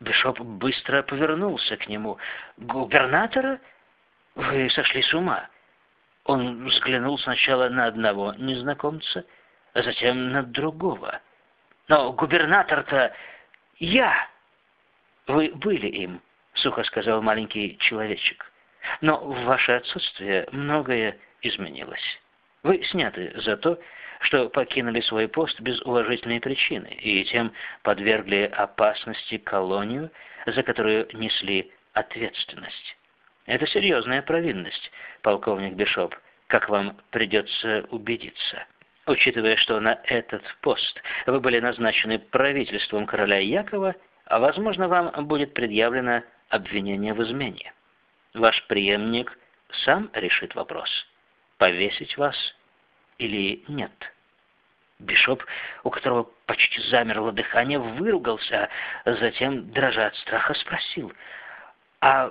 Бишоп быстро повернулся к нему. «Губернатора? Вы сошли с ума!» Он взглянул сначала на одного незнакомца, а затем на другого. «Но губернатор-то я!» «Вы были им», — сухо сказал маленький человечек. «Но в ваше отсутствие многое изменилось. Вы сняты за то, что покинули свой пост без уважительной причины и тем подвергли опасности колонию, за которую несли ответственность. Это серьезная провинность, полковник Бишоп, как вам придется убедиться. Учитывая, что на этот пост вы были назначены правительством короля Якова, а возможно вам будет предъявлено обвинение в измене. Ваш преемник сам решит вопрос, повесить вас или нет. Бишоп, у которого почти замерло дыхание, выругался, а затем, дрожа от страха, спросил, «А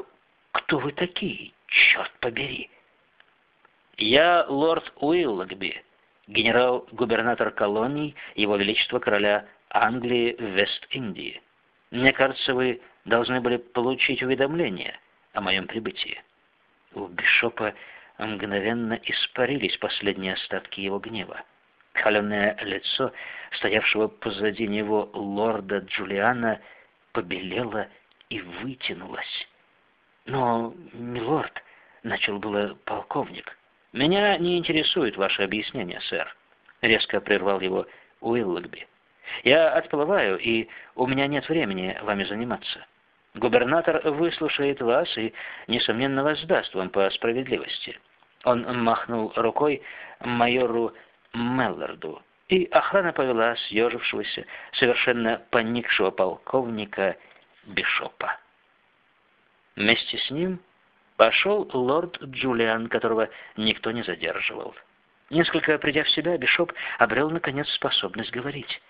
кто вы такие, черт побери?» «Я лорд Уиллогби, генерал-губернатор колоний Его Величества Короля Англии в Вест-Индии. Мне кажется, вы должны были получить уведомление о моем прибытии». У Бишопа мгновенно испарились последние остатки его гнева. Холеное лицо, стоявшего позади него лорда Джулиана, побелело и вытянулось. «Но, милорд», — начал было полковник, — «меня не интересует ваше объяснение, сэр», — резко прервал его Уиллогби. «Я отплываю, и у меня нет времени вами заниматься. Губернатор выслушает вас и, несомненно, воздаст вам по справедливости». Он махнул рукой майору Мелларду, и охрана повела съежившегося, совершенно поникшего полковника Бишопа. Вместе с ним пошел лорд Джулиан, которого никто не задерживал. Несколько придя в себя, Бишоп обрел, наконец, способность говорить.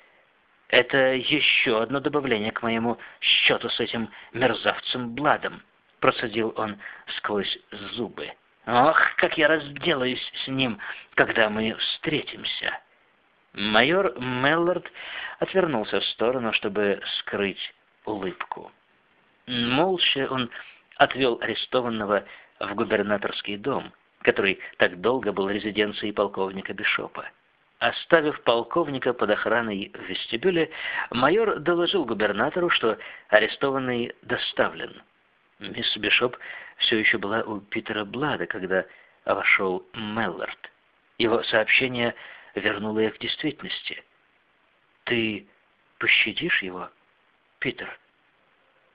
«Это еще одно добавление к моему счету с этим мерзавцем Бладом», процедил он сквозь зубы. Ох, как я разделаюсь с ним, когда мы встретимся. Майор Меллард отвернулся в сторону, чтобы скрыть улыбку. Молча он отвел арестованного в губернаторский дом, который так долго был резиденцией полковника Бишопа. Оставив полковника под охраной в вестибюле, майор доложил губернатору, что арестованный доставлен. Мисс Бишоп все еще была у Питера Блада, когда вошел Меллард. Его сообщение вернуло их к действительности. «Ты пощадишь его, Питер?»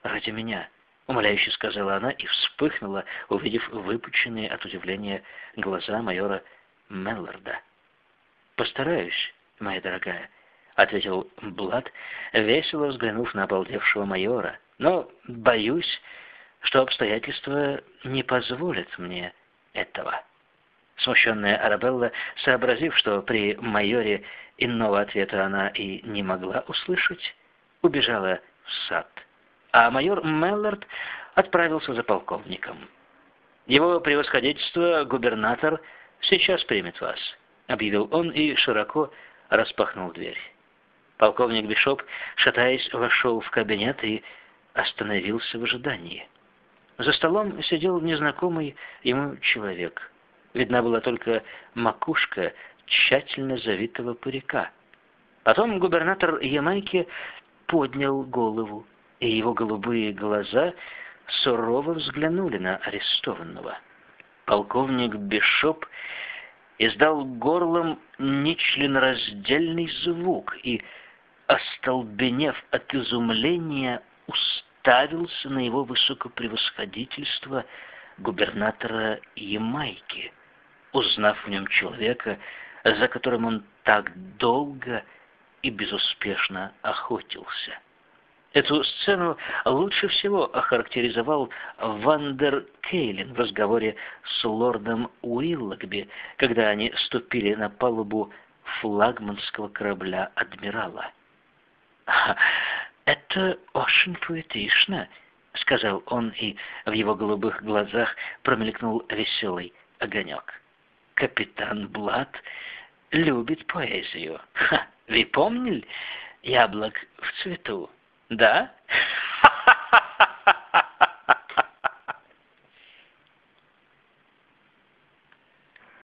«Ради меня», — умоляюще сказала она и вспыхнула, увидев выпученные от удивления глаза майора Мелларда. «Постараюсь, моя дорогая», — ответил Блад, весело взглянув на обалдевшего майора. «Но, боюсь, что обстоятельства не позволят мне этого. Смущенная Арабелла, сообразив, что при майоре иного ответа она и не могла услышать, убежала в сад. А майор Меллард отправился за полковником. «Его превосходительство, губернатор, сейчас примет вас», — объявил он и широко распахнул дверь. Полковник Бишоп, шатаясь, вошел в кабинет и остановился в ожидании. За столом сидел незнакомый ему человек. Видна была только макушка тщательно завитого парика. Потом губернатор Ямайки поднял голову, и его голубые глаза сурово взглянули на арестованного. Полковник Бишоп издал горлом нечленораздельный звук и, остолбенев от изумления, уставился на его высокопревосходительство губернатора Ямайки, узнав в нем человека, за которым он так долго и безуспешно охотился. Эту сцену лучше всего охарактеризовал Вандер Кейлин в разговоре с лордом Уиллогби, когда они ступили на палубу флагманского корабля «Адмирала». «Это очень поэтично», — сказал он, и в его голубых глазах промелькнул веселый огонек. «Капитан Блад любит поэзию. Ха, вы помнили? Яблок в цвету, да?»